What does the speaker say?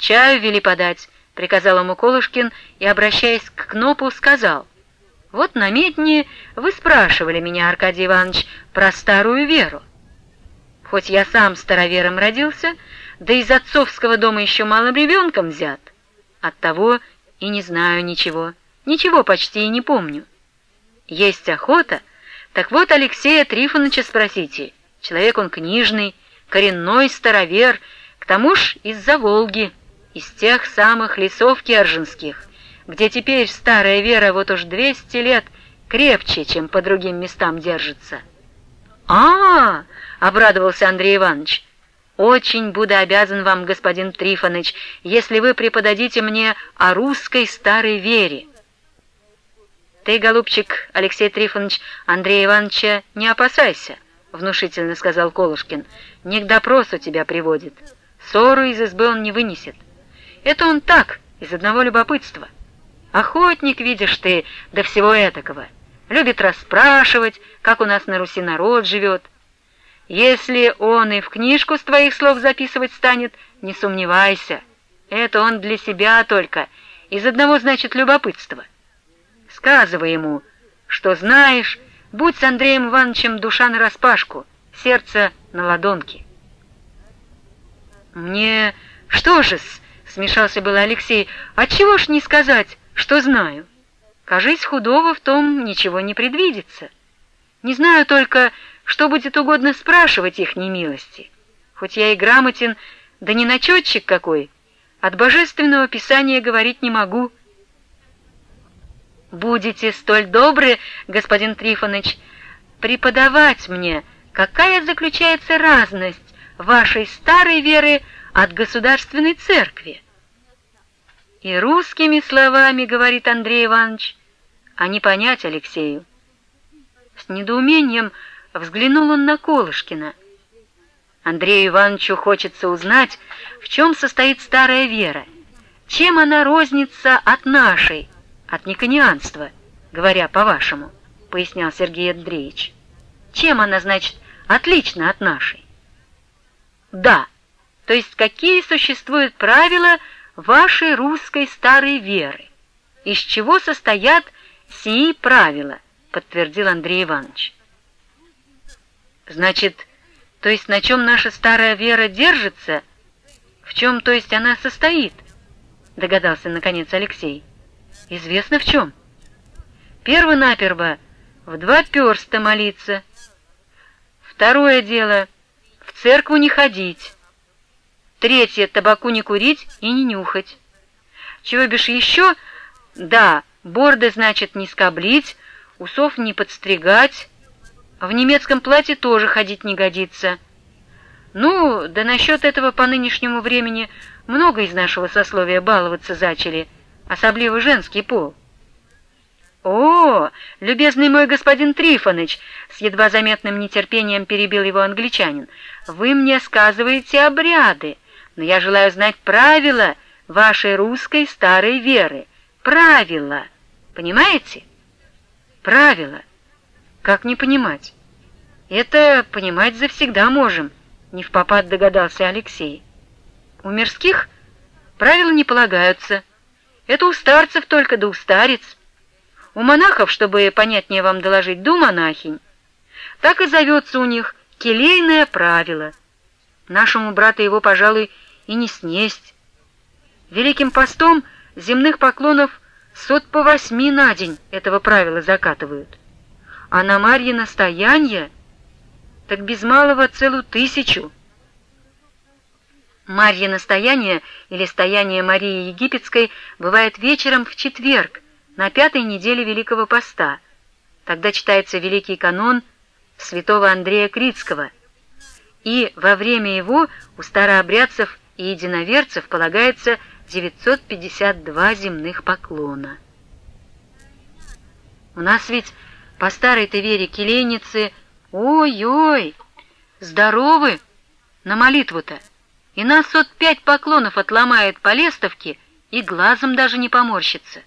«Чаю вели подать», — приказал ему Колышкин и, обращаясь к Кнопу, сказал, «Вот на медне вы спрашивали меня, Аркадий Иванович, про старую веру. Хоть я сам старовером родился, да из отцовского дома еще малым ребенком взят, оттого и не знаю ничего, ничего почти и не помню. Есть охота, так вот Алексея Трифоновича спросите, человек он книжный, коренной старовер, к тому ж из-за Волги» из тех самых лесов керженских, где теперь старая вера вот уж двести лет крепче, чем по другим местам держится. а, -а, -а обрадовался Андрей Иванович. «Очень буду обязан вам, господин Трифоныч, если вы преподадите мне о русской старой вере». «Ты, голубчик, Алексей Трифонович, Андрея Ивановича, не опасайся», — внушительно сказал Колушкин. «Не к допросу тебя приводит. Ссору из избы он не вынесет». Это он так, из одного любопытства. Охотник, видишь ты, до всего этакого. Любит расспрашивать, как у нас на Руси народ живет. Если он и в книжку с твоих слов записывать станет, не сомневайся. Это он для себя только, из одного, значит, любопытства. Сказывай ему, что знаешь, будь с Андреем Ивановичем душа нараспашку, сердце на ладонке. Мне что же-с, Смешался было Алексей. «Отчего ж не сказать, что знаю? Кажись, худого в том ничего не предвидится. Не знаю только, что будет угодно спрашивать их немилости. Хоть я и грамотен, да не начетчик какой, от божественного писания говорить не могу». «Будете столь добры, господин Трифоныч, преподавать мне, какая заключается разность вашей старой веры от государственной церкви. И русскими словами, говорит Андрей Иванович, а не понять Алексею. С недоумением взглянул он на Колышкина. Андрею Ивановичу хочется узнать, в чем состоит старая вера, чем она рознится от нашей, от никонианства, говоря по-вашему, пояснял Сергей Андреевич. Чем она, значит, отлична от нашей? Да, то есть какие существуют правила вашей русской старой веры, из чего состоят сии правила, подтвердил Андрей Иванович. Значит, то есть на чем наша старая вера держится, в чем, то есть, она состоит, догадался наконец Алексей. Известно в чем. Перво-наперво в два перста молиться. Второе дело — церкву не ходить. Третье — табаку не курить и не нюхать. Чего бишь еще? Да, борды, значит, не скоблить, усов не подстригать. В немецком платье тоже ходить не годится. Ну, да насчет этого по нынешнему времени много из нашего сословия баловаться зачали, особливо женский пол. «О, любезный мой господин Трифоныч!» — с едва заметным нетерпением перебил его англичанин. «Вы мне сказываете обряды, но я желаю знать правила вашей русской старой веры. Правила. Понимаете? Правила. Как не понимать? Это понимать завсегда можем, не в попад догадался Алексей. У мирских правила не полагаются. Это у старцев только да у старец. У монахов, чтобы понятнее вам доложить, до монахинь. Так и зовется у них келейное правило. Нашему брату его, пожалуй, и не снесть. Великим постом земных поклонов сот по восьми на день этого правила закатывают. А на Марье настояние так без малого целую тысячу. Марье настояние или стояние Марии Египетской бывает вечером в четверг, на пятой неделе Великого Поста. Тогда читается Великий канон святого Андрея Критского. И во время его у старообрядцев и единоверцев полагается 952 земных поклона. У нас ведь по старой-то вере келейницы ой-ой, здоровы на молитву-то, и нас сот пять поклонов отломает по лестовке и глазом даже не поморщится.